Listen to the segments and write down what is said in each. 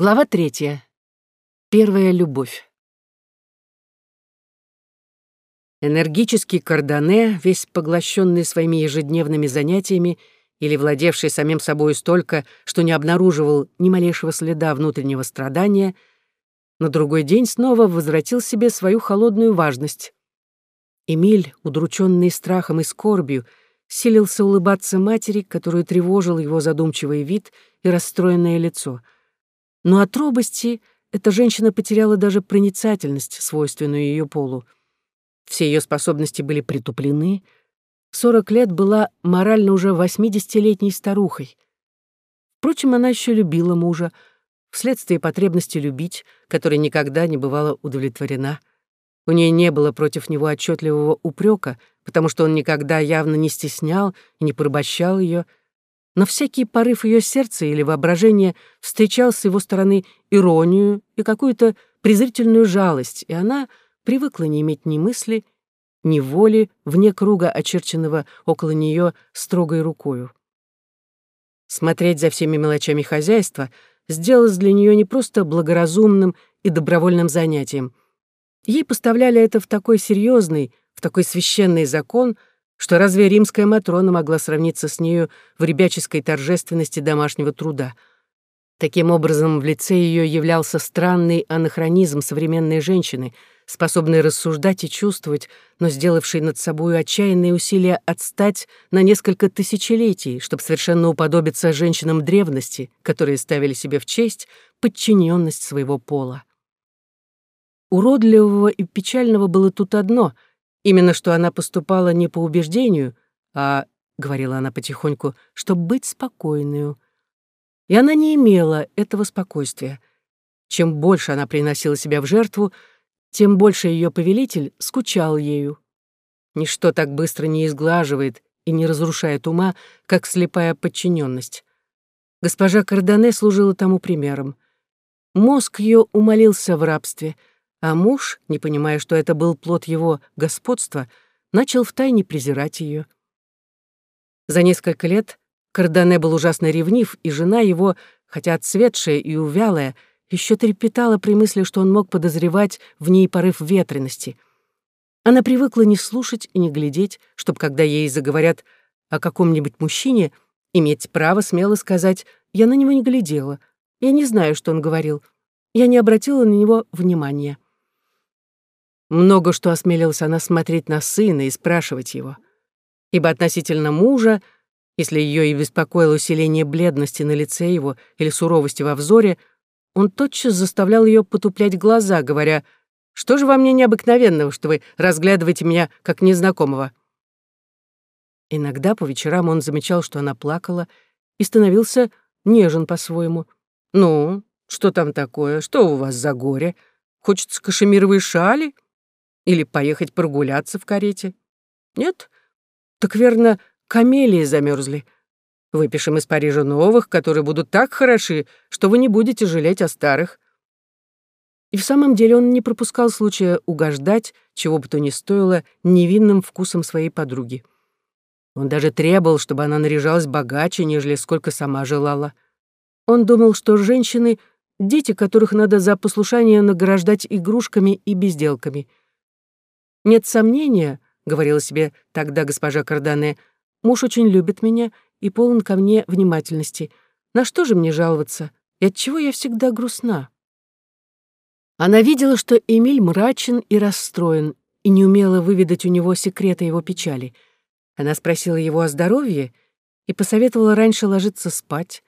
Глава третья. Первая любовь. Энергический Кардане, весь поглощенный своими ежедневными занятиями или владевший самим собой столько, что не обнаруживал ни малейшего следа внутреннего страдания, на другой день снова возвратил себе свою холодную важность. Эмиль, удрученный страхом и скорбью, силился улыбаться матери, которую тревожил его задумчивый вид и расстроенное лицо — но от робости эта женщина потеряла даже проницательность, свойственную ее полу. Все ее способности были притуплены. Сорок лет была морально уже восьмидесятилетней старухой. Впрочем, она еще любила мужа, вследствие потребности любить, которой никогда не бывала удовлетворена. У нее не было против него отчетливого упрека, потому что он никогда явно не стеснял и не порабощал ее, но всякий порыв ее сердца или воображения встречал с его стороны иронию и какую-то презрительную жалость, и она привыкла не иметь ни мысли, ни воли вне круга, очерченного около нее строгой рукою. Смотреть за всеми мелочами хозяйства сделалось для нее не просто благоразумным и добровольным занятием. Ей поставляли это в такой серьезный, в такой священный закон — что разве римская Матрона могла сравниться с нею в ребяческой торжественности домашнего труда? Таким образом, в лице ее являлся странный анахронизм современной женщины, способной рассуждать и чувствовать, но сделавшей над собой отчаянные усилия отстать на несколько тысячелетий, чтобы совершенно уподобиться женщинам древности, которые ставили себе в честь подчиненность своего пола. Уродливого и печального было тут одно — Именно что она поступала не по убеждению, а, — говорила она потихоньку, — чтобы быть спокойную. И она не имела этого спокойствия. Чем больше она приносила себя в жертву, тем больше ее повелитель скучал ею. Ничто так быстро не изглаживает и не разрушает ума, как слепая подчиненность. Госпожа Кардане служила тому примером. Мозг ее умолился в рабстве — а муж, не понимая, что это был плод его господства, начал втайне презирать ее. За несколько лет Кардане был ужасно ревнив, и жена его, хотя отцветшая и увялая, еще трепетала при мысли, что он мог подозревать в ней порыв ветренности. Она привыкла не слушать и не глядеть, чтобы, когда ей заговорят о каком-нибудь мужчине, иметь право смело сказать «я на него не глядела, я не знаю, что он говорил, я не обратила на него внимания». Много что осмелилась она смотреть на сына и спрашивать его. Ибо относительно мужа, если ее и беспокоило усиление бледности на лице его или суровости во взоре, он тотчас заставлял ее потуплять глаза, говоря, «Что же во мне необыкновенного, что вы разглядываете меня как незнакомого?» Иногда по вечерам он замечал, что она плакала, и становился нежен по-своему. «Ну, что там такое? Что у вас за горе? Хочется кашемировой шали?» Или поехать прогуляться в карете? Нет? Так верно, камелии замерзли. Выпишем из Парижа новых, которые будут так хороши, что вы не будете жалеть о старых. И в самом деле он не пропускал случая угождать, чего бы то ни стоило, невинным вкусом своей подруги. Он даже требовал, чтобы она наряжалась богаче, нежели сколько сама желала. Он думал, что женщины — дети, которых надо за послушание награждать игрушками и безделками — «Нет сомнения», — говорила себе тогда госпожа Кардане, «муж очень любит меня и полон ко мне внимательности. На что же мне жаловаться? И отчего я всегда грустна?» Она видела, что Эмиль мрачен и расстроен, и не умела выведать у него секрета его печали. Она спросила его о здоровье и посоветовала раньше ложиться спать.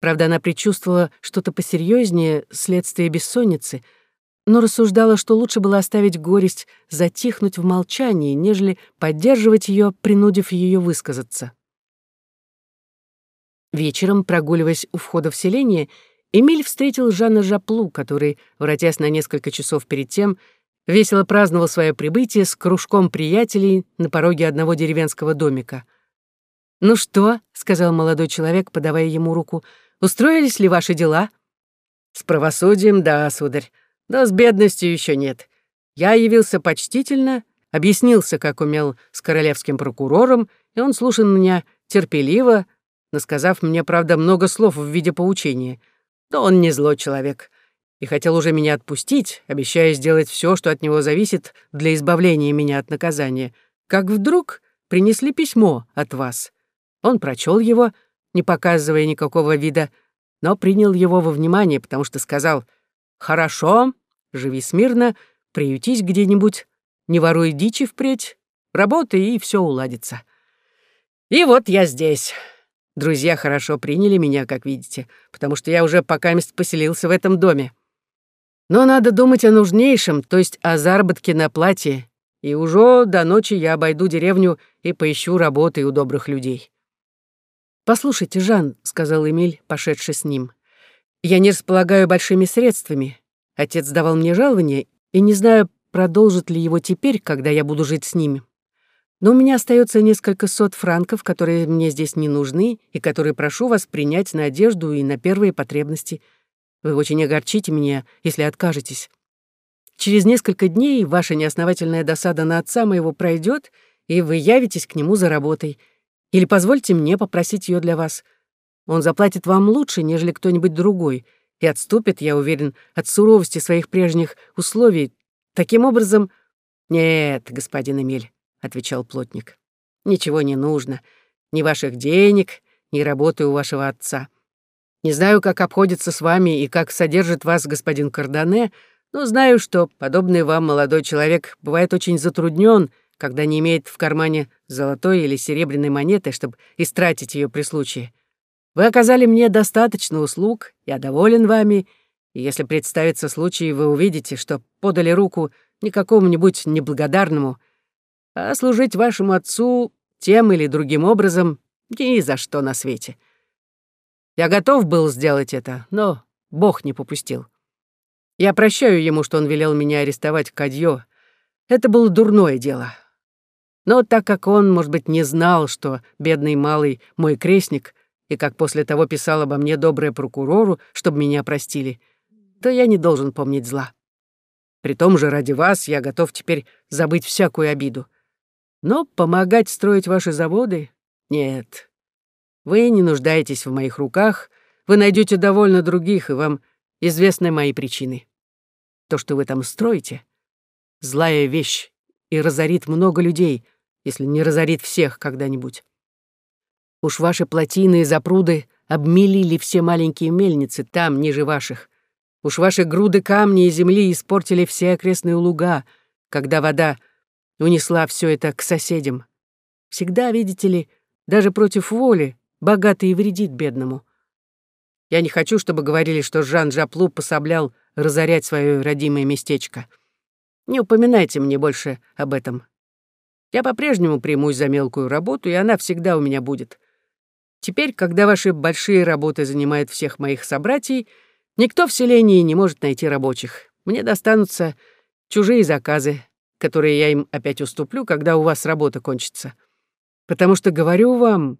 Правда, она предчувствовала что-то посерьезнее следствие бессонницы — но рассуждала, что лучше было оставить горесть затихнуть в молчании, нежели поддерживать ее, принудив ее высказаться. Вечером, прогуливаясь у входа в селение, Эмиль встретил Жана Жаплу, который, воротясь на несколько часов перед тем, весело праздновал свое прибытие с кружком приятелей на пороге одного деревенского домика. «Ну что?» — сказал молодой человек, подавая ему руку. «Устроились ли ваши дела?» «С правосудием, да, сударь. Но с бедностью еще нет. Я явился почтительно, объяснился, как умел, с королевским прокурором, и он слушал меня терпеливо, насказав мне, правда, много слов в виде поучения. Но он не злой человек и хотел уже меня отпустить, обещая сделать все, что от него зависит для избавления меня от наказания, как вдруг принесли письмо от вас. Он прочел его, не показывая никакого вида, но принял его во внимание, потому что сказал «Хорошо, живи смирно, приютись где-нибудь, не воруй дичи впредь, работай, и все уладится». И вот я здесь. Друзья хорошо приняли меня, как видите, потому что я уже пока мест поселился в этом доме. Но надо думать о нужнейшем, то есть о заработке на платье, и уже до ночи я обойду деревню и поищу работы у добрых людей. «Послушайте, Жан», — сказал Эмиль, пошедший с ним, — «я не располагаю большими средствами. Отец давал мне жалование, и не знаю, продолжит ли его теперь, когда я буду жить с ними. Но у меня остается несколько сот франков, которые мне здесь не нужны и которые прошу вас принять на одежду и на первые потребности. Вы очень огорчите меня, если откажетесь. Через несколько дней ваша неосновательная досада на отца моего пройдет, и вы явитесь к нему за работой. Или позвольте мне попросить ее для вас. Он заплатит вам лучше, нежели кто-нибудь другой, и отступит, я уверен, от суровости своих прежних условий. Таким образом... Нет, господин Эмиль, — отвечал плотник. «Ничего не нужно. Ни ваших денег, ни работы у вашего отца. Не знаю, как обходится с вами и как содержит вас господин Кардане, но знаю, что подобный вам молодой человек бывает очень затруднен, когда не имеет в кармане золотой или серебряной монеты, чтобы истратить ее при случае. Вы оказали мне достаточно услуг, я доволен вами, и если представится случай, вы увидите, что подали руку не какому-нибудь неблагодарному — а служить вашему отцу тем или другим образом ни за что на свете. Я готов был сделать это, но Бог не попустил. Я прощаю ему, что он велел меня арестовать Кадьё. Это было дурное дело. Но так как он, может быть, не знал, что бедный малый мой крестник, и как после того писал обо мне доброе прокурору, чтобы меня простили, то я не должен помнить зла. При том же ради вас я готов теперь забыть всякую обиду. Но помогать строить ваши заводы — нет. Вы не нуждаетесь в моих руках, вы найдете довольно других, и вам известны мои причины. То, что вы там строите, — злая вещь и разорит много людей, если не разорит всех когда-нибудь. Уж ваши плотины и запруды обмелили все маленькие мельницы там, ниже ваших. Уж ваши груды камней и земли испортили все окрестные луга, когда вода унесла все это к соседям. Всегда, видите ли, даже против воли, богатый вредит бедному. Я не хочу, чтобы говорили, что Жан Жаплу пособлял разорять свое родимое местечко. Не упоминайте мне больше об этом. Я по-прежнему примусь за мелкую работу, и она всегда у меня будет. Теперь, когда ваши большие работы занимают всех моих собратьей, никто в селении не может найти рабочих. Мне достанутся чужие заказы, которые я им опять уступлю, когда у вас работа кончится. Потому что, говорю вам,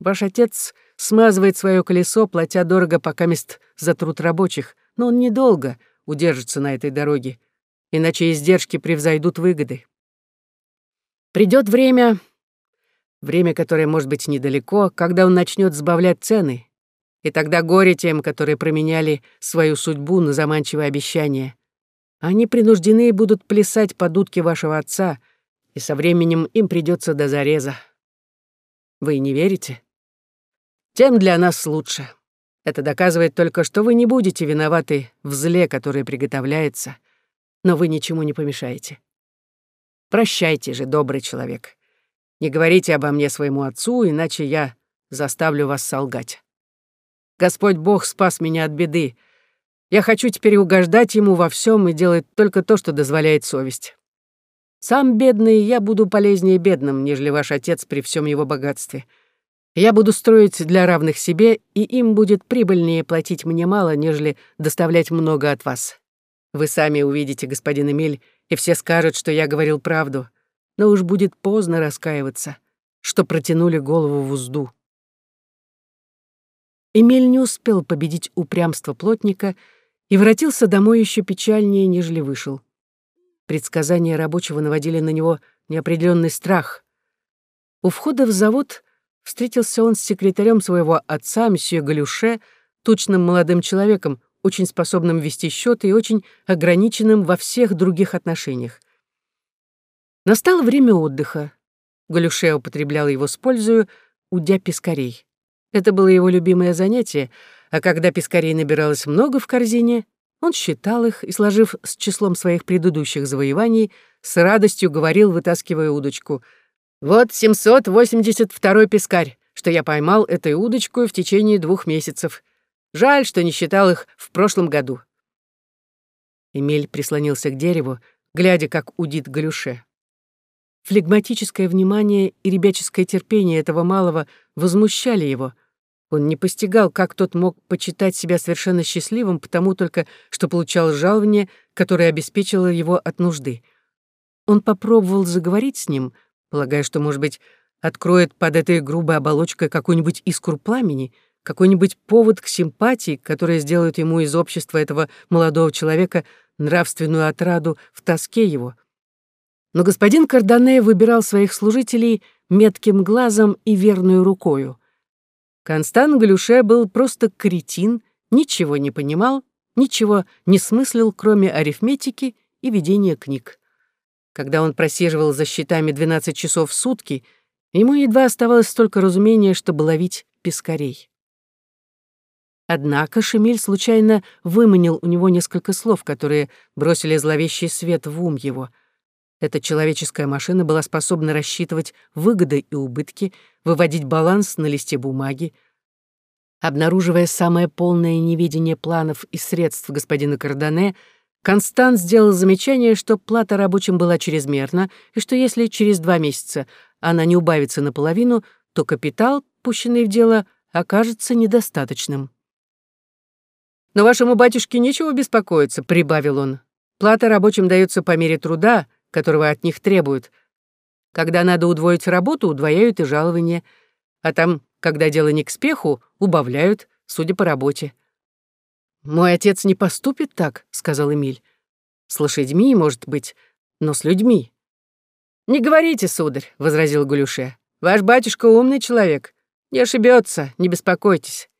ваш отец смазывает свое колесо, платя дорого пока мест за труд рабочих, но он недолго удержится на этой дороге, иначе издержки превзойдут выгоды. Придет время, время, которое может быть недалеко, когда он начнет сбавлять цены, и тогда горе тем, которые променяли свою судьбу на заманчивое обещание. Они принуждены будут плясать под утки вашего отца, и со временем им придется до зареза. Вы не верите? Тем для нас лучше. Это доказывает только, что вы не будете виноваты в зле, которое приготовляется, но вы ничему не помешаете. Прощайте же, добрый человек. Не говорите обо мне своему отцу, иначе я заставлю вас солгать. Господь Бог спас меня от беды, я хочу теперь угождать ему во всем и делать только то, что дозволяет совесть. Сам бедный, я буду полезнее бедным, нежели ваш отец при всем его богатстве. Я буду строить для равных себе, и им будет прибыльнее платить мне мало, нежели доставлять много от вас. Вы сами увидите, господин Эмиль, и все скажут, что я говорил правду, но уж будет поздно раскаиваться, что протянули голову в узду. Эмиль не успел победить упрямство плотника — и воротился домой еще печальнее, нежели вышел. Предсказания рабочего наводили на него неопределенный страх. У входа в завод встретился он с секретарем своего отца, мсье Галюше, тучным молодым человеком, очень способным вести счеты и очень ограниченным во всех других отношениях. Настало время отдыха. Галюше употреблял его с пользою, удя пескарей. Это было его любимое занятие, а когда пескарей набиралось много в корзине, он считал их и, сложив с числом своих предыдущих завоеваний, с радостью говорил, вытаскивая удочку. «Вот 782-й пескарь, что я поймал этой удочку в течение двух месяцев. Жаль, что не считал их в прошлом году». Эмиль прислонился к дереву, глядя, как удит Галюше. Флегматическое внимание и ребяческое терпение этого малого возмущали его — он не постигал, как тот мог почитать себя совершенно счастливым, потому только, что получал жалование, которое обеспечило его от нужды. Он попробовал заговорить с ним, полагая, что, может быть, откроет под этой грубой оболочкой какую-нибудь искру пламени, какой-нибудь повод к симпатии, которая сделает ему из общества этого молодого человека нравственную отраду в тоске его. Но господин Кардане выбирал своих служителей метким глазом и верную рукою. Констан Галюше был просто кретин, ничего не понимал, ничего не смыслил, кроме арифметики и ведения книг. Когда он просиживал за счетами 12 часов в сутки, ему едва оставалось столько разумения, чтобы ловить пескарей. Однако Шемиль случайно выманил у него несколько слов, которые бросили зловещий свет в ум его — эта человеческая машина была способна рассчитывать выгоды и убытки, выводить баланс на листе бумаги. Обнаруживая самое полное неведение планов и средств господина Кардане, Констант сделал замечание, что плата рабочим была чрезмерна, и что если через два месяца она не убавится наполовину, то капитал, пущенный в дело, окажется недостаточным. «Но вашему батюшке нечего беспокоиться», — прибавил он. «Плата рабочим дается по мере труда, которого от них требуют. Когда надо удвоить работу, удвояют и жалование, а там, когда дело не к спеху, убавляют, судя по работе. «Мой отец не поступит так», — сказал Эмиль. «С лошадьми, может быть, но с людьми». «Не говорите, сударь», — возразил Гулюше. «Ваш батюшка умный человек. Не ошибется, не беспокойтесь».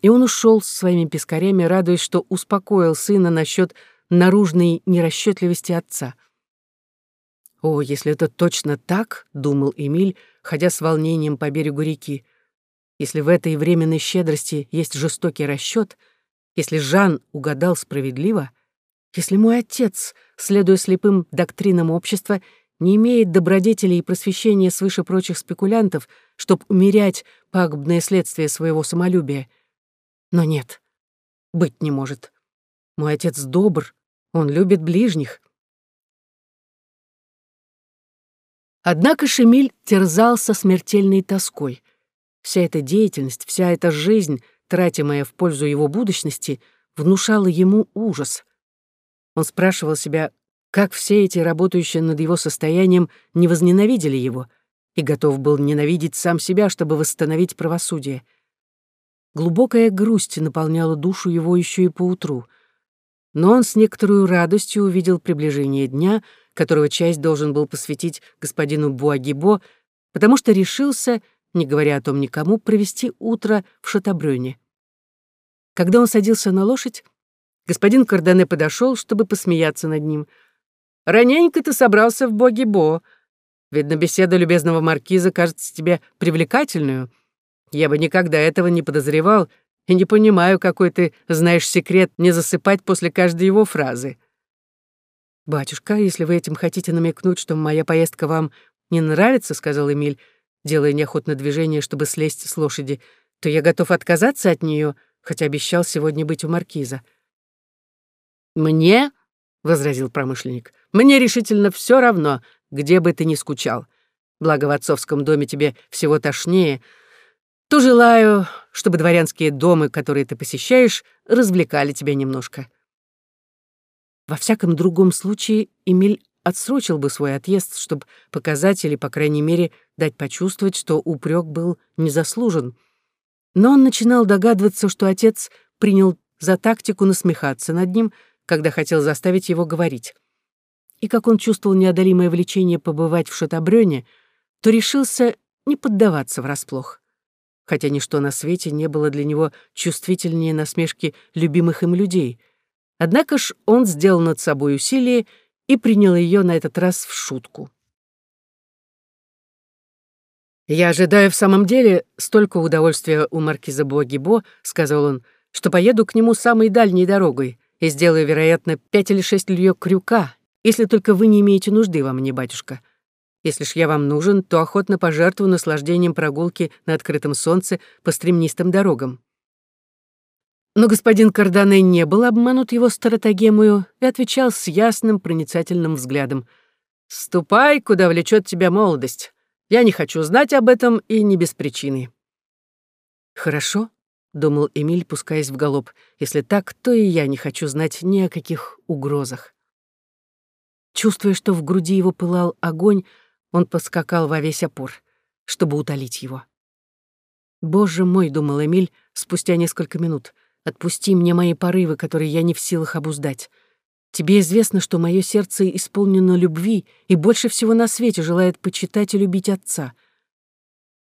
И он ушел с своими пескарями, радуясь, что успокоил сына насчет наружной нерасчетливости отца — «О, если это точно так», — думал Эмиль, ходя с волнением по берегу реки, «если в этой временной щедрости есть жестокий расчет, если Жан угадал справедливо, если мой отец, следуя слепым доктринам общества, не имеет добродетели и просвещения свыше прочих спекулянтов, чтобы умерять пагубное следствие своего самолюбия. Но нет, быть не может. Мой отец добр, он любит ближних. Однако Шемиль терзался смертельной тоской. Вся эта деятельность, вся эта жизнь, тратимая в пользу его будущности, внушала ему ужас. Он спрашивал себя, как все эти работающие над его состоянием не возненавидели его, и готов был ненавидеть сам себя, чтобы восстановить правосудие. Глубокая грусть наполняла душу его еще и поутру. Но он с некоторой радостью увидел приближение дня — которого часть должен был посвятить господину Буагибо, потому что решился, не говоря о том никому, провести утро в Шатабрёне. Когда он садился на лошадь, господин Кардане подошел, чтобы посмеяться над ним. «Раненько ты собрался в Буагибо. Видно, беседа любезного маркиза кажется тебе привлекательную. Я бы никогда этого не подозревал и не понимаю, какой ты знаешь секрет не засыпать после каждой его фразы». «Батюшка, если вы этим хотите намекнуть, что моя поездка вам не нравится, — сказал Эмиль, делая неохотно движение, чтобы слезть с лошади, — то я готов отказаться от нее, хотя обещал сегодня быть у маркиза». «Мне, — возразил промышленник, — мне решительно все равно, где бы ты ни скучал. Благо в отцовском доме тебе всего тошнее, то желаю, чтобы дворянские домы, которые ты посещаешь, развлекали тебя немножко. Во всяком другом случае Эмиль отсрочил бы свой отъезд, чтобы показать или, по крайней мере, дать почувствовать, что упрек был незаслужен. Но он начинал догадываться, что отец принял за тактику насмехаться над ним, когда хотел заставить его говорить. И как он чувствовал неодолимое влечение побывать в Шатабрёне, то решился не поддаваться врасплох. хотя ничто на свете не было для него чувствительнее насмешки любимых им людей. Однако ж он сделал над собой усилие и принял ее на этот раз в шутку. «Я ожидаю в самом деле столько удовольствия у маркиза Буагибо», — сказал он, «что поеду к нему самой дальней дорогой и сделаю, вероятно, пять или шесть льё крюка, если только вы не имеете нужды во мне, батюшка. Если ж я вам нужен, то охотно пожертвую наслаждением прогулки на открытом солнце по стремнистым дорогам». Но господин Кардане не был обманут его стратагемою и отвечал с ясным проницательным взглядом. «Ступай, куда влечет тебя молодость. Я не хочу знать об этом и не без причины». «Хорошо», — думал Эмиль, пускаясь в галоп. «Если так, то и я не хочу знать ни о каких угрозах». Чувствуя, что в груди его пылал огонь, он поскакал во весь опор, чтобы утолить его. «Боже мой», — думал Эмиль спустя несколько минут, — «отпусти мне мои порывы, которые я не в силах обуздать. Тебе известно, что мое сердце исполнено любви и больше всего на свете желает почитать и любить отца.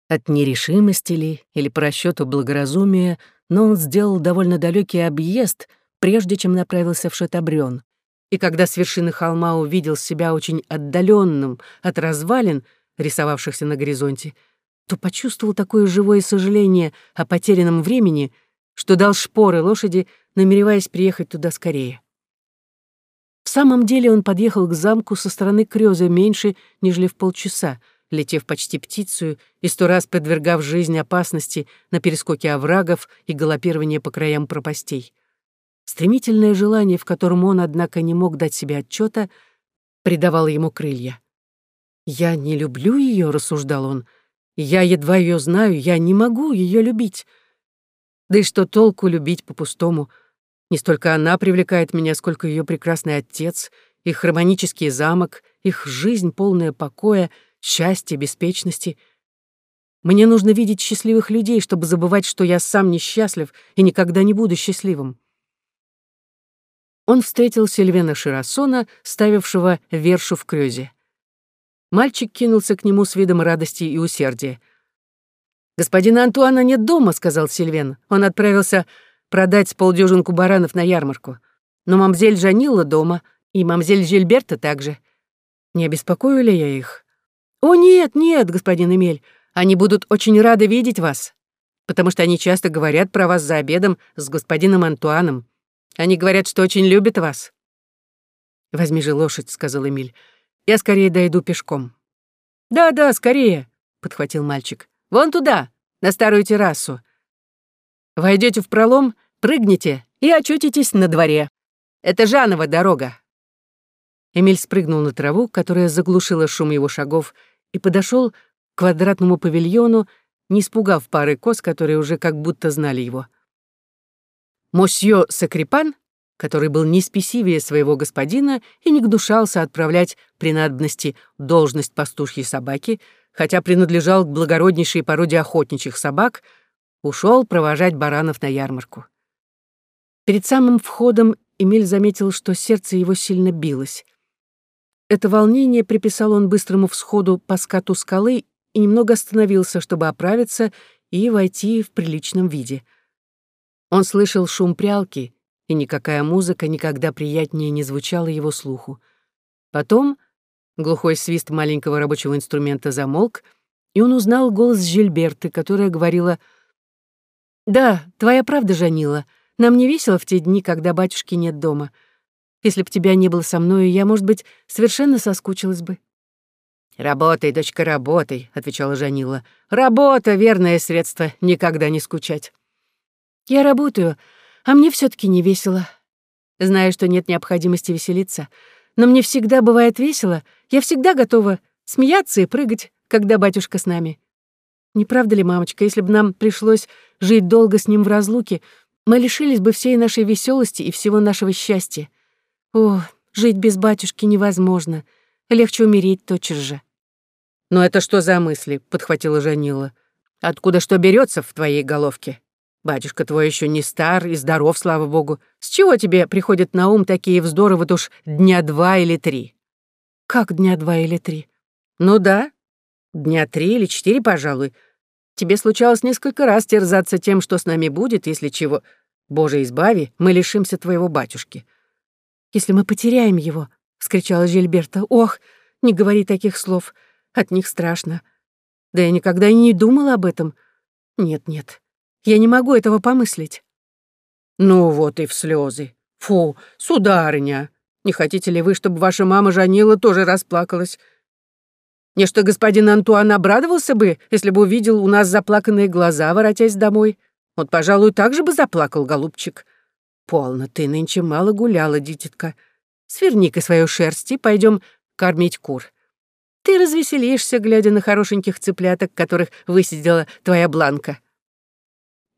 От нерешимости ли или по расчету благоразумия, но он сделал довольно далекий объезд, прежде чем направился в Шатабрён. И когда с вершины холма увидел себя очень отдаленным от развалин, рисовавшихся на горизонте, то почувствовал такое живое сожаление о потерянном времени, что дал шпоры лошади, намереваясь приехать туда скорее. В самом деле он подъехал к замку со стороны Крёза меньше, нежели в полчаса, летев почти птицу и сто раз подвергав жизнь опасности на перескоке оврагов и галопирование по краям пропастей. Стремительное желание, в котором он, однако, не мог дать себе отчета, придавало ему крылья. «Я не люблю ее», — рассуждал он. «Я едва ее знаю, я не могу ее любить. Да и что толку любить по-пустому?» Не столько она привлекает меня, сколько ее прекрасный отец, их harmonический замок, их жизнь, полная покоя, счастья, беспечности. Мне нужно видеть счастливых людей, чтобы забывать, что я сам несчастлив и никогда не буду счастливым. Он встретил Сильвена Широсона, ставившего вершу в крёзе. Мальчик кинулся к нему с видом радости и усердия. «Господина Антуана нет дома», — сказал Сильвен. «Он отправился продать полдюжинку баранов на ярмарку. Но мамзель Жанилла дома, и мамзель Жильберта также. Не обеспокою ли я их? О, нет, нет, господин Эмель, они будут очень рады видеть вас, потому что они часто говорят про вас за обедом с господином Антуаном. Они говорят, что очень любят вас. «Возьми же лошадь», — сказал Эмиль. «Я скорее дойду пешком». «Да-да, скорее», — подхватил мальчик. «Вон туда, на старую террасу. Войдете в пролом, Прыгните и очутитесь на дворе. Это Жанова дорога». Эмиль спрыгнул на траву, которая заглушила шум его шагов, и подошел к квадратному павильону, не испугав пары коз, которые уже как будто знали его. Мосье Сакрипан, который был не спесивее своего господина и не гнушался отправлять при надобности должность пастушьей собаки, хотя принадлежал к благороднейшей породе охотничьих собак, ушел провожать баранов на ярмарку. Перед самым входом Эмиль заметил, что сердце его сильно билось. Это волнение приписал он быстрому всходу по скату скалы и немного остановился, чтобы оправиться и войти в приличном виде. Он слышал шум прялки, и никакая музыка никогда приятнее не звучала его слуху. Потом глухой свист маленького рабочего инструмента замолк, и он узнал голос Жильберты, которая говорила «Да, твоя правда, Жанила, — нам не весело в те дни, когда батюшки нет дома. Если б тебя не было со мной, я, может быть, совершенно соскучилась бы». «Работай, дочка, работай», — отвечала Жанила. «Работа — верное средство никогда не скучать». «Я работаю, а мне все таки не весело. Знаю, что нет необходимости веселиться, но мне всегда бывает весело. Я всегда готова смеяться и прыгать, когда батюшка с нами. Не правда ли, мамочка, если бы нам пришлось жить долго с ним в разлуке, мы лишились бы всей нашей веселости и всего нашего счастья. О, жить без батюшки невозможно. Легче умереть тотчас же. «Но это что за мысли?» — подхватила Жанила. «Откуда что берется в твоей головке? Батюшка твой еще не стар и здоров, слава богу. С чего тебе приходят на ум такие вздоры вот уж дня два или три?» «Как дня два или три?» «Ну да, дня три или четыре, пожалуй. Тебе случалось несколько раз терзаться тем, что с нами будет, если чего. Боже, избави, мы лишимся твоего батюшки». «Если мы потеряем его», — вскричала Жильберта, — «ох, не говори таких слов, от них страшно. Да я никогда и не думала об этом. Нет-нет, я не могу этого помыслить». «Ну вот и в слезы. Фу, сударыня, не хотите ли вы, чтобы ваша мама Жанила тоже расплакалась? Не что господин Антуан обрадовался бы, если бы увидел у нас заплаканные глаза, воротясь домой. Вот, пожалуй, так же бы заплакал, голубчик. Полно, ты нынче мало гуляла, дитятка. Сверни-ка свою шерсть и пойдем кормить кур. Ты развеселишься, глядя на хорошеньких цыпляток, которых высидела твоя Бланка.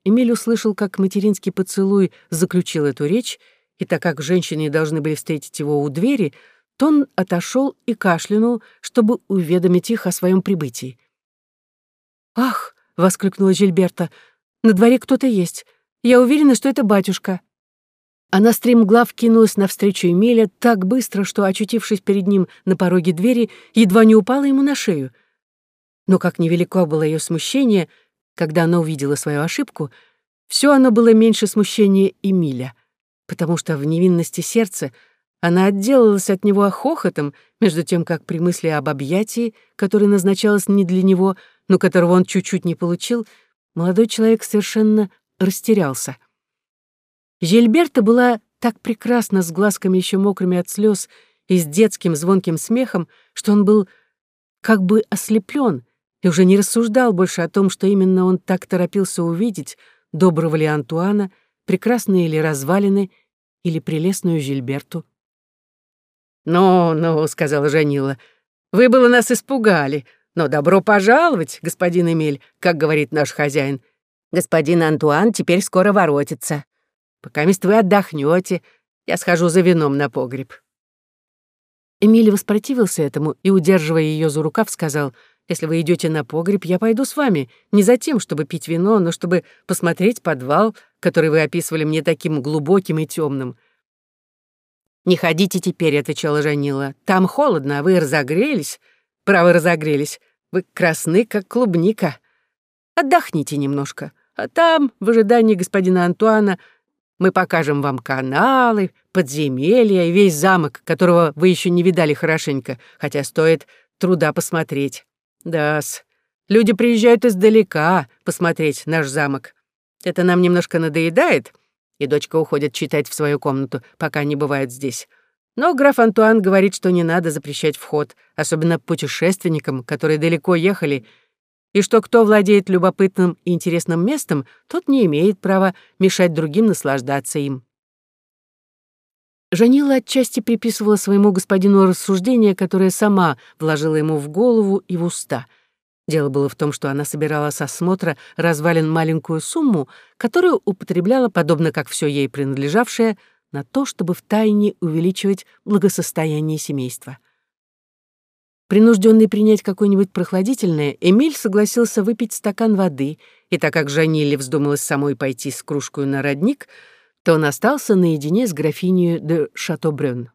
Эмиль услышал, как материнский поцелуй заключил эту речь, и так как женщины должны были встретить его у двери, то он отошел и кашлянул, чтобы уведомить их о своем прибытии. «Ах!» — воскликнула Жильберта. «На дворе кто-то есть. Я уверена, что это батюшка». Она стремглав кинулась навстречу Эмиля так быстро, что, очутившись перед ним на пороге двери, едва не упала ему на шею. Но как невелико было ее смущение, когда она увидела свою ошибку, все оно было меньше смущения Эмиля — потому что в невинности сердца она отделалась от него хохотом, между тем, как при мысли об объятии, которое назначалось не для него, но которого он чуть-чуть не получил, молодой человек совершенно растерялся. Жильберта была так прекрасна с глазками еще мокрыми от слез и с детским звонким смехом, что он был как бы ослеплен и уже не рассуждал больше о том, что именно он так торопился увидеть, доброго ли Антуана — прекрасные ли развалины или прелестную Жильберту. «Ну, ну», — сказала Жанила, — «вы было нас испугали, но добро пожаловать, господин Эмиль, как говорит наш хозяин. Господин Антуан теперь скоро воротится. Пока мест вы отдохнете, я схожу за вином на погреб». Эмиль воспротивился этому и, удерживая ее за рукав, сказал — если вы идете на погреб, я пойду с вами, не за тем, чтобы пить вино, но чтобы посмотреть подвал, который вы описывали мне таким глубоким и темным. «Не ходите теперь», — отвечала Жанила. «Там холодно, а вы разогрелись. Право, разогрелись. Вы красны, как клубника. Отдохните немножко. А там, в ожидании господина Антуана, мы покажем вам каналы, подземелья и весь замок, которого вы еще не видали хорошенько, хотя стоит труда посмотреть. Да-с, люди приезжают издалека посмотреть наш замок. Это нам немножко надоедает, и дочка уходит читать в свою комнату, пока не бывает здесь. Но граф Антуан говорит, что не надо запрещать вход, особенно путешественникам, которые далеко ехали, и что кто владеет любопытным и интересным местом, тот не имеет права мешать другим наслаждаться им. Жанила отчасти приписывала своему господину рассуждение, которое сама вложила ему в голову и в уста. Дело было в том, что она собирала с осмотра развалин маленькую сумму, которую употребляла, подобно как все ей принадлежавшее, на то, чтобы втайне увеличивать благосостояние семейства. Принужденный принять какое-нибудь прохладительное, Эмиль согласился выпить стакан воды, и так как Жаниле вздумалось самой пойти с кружкой на родник — то он остался наедине с графиней де Шатобрён.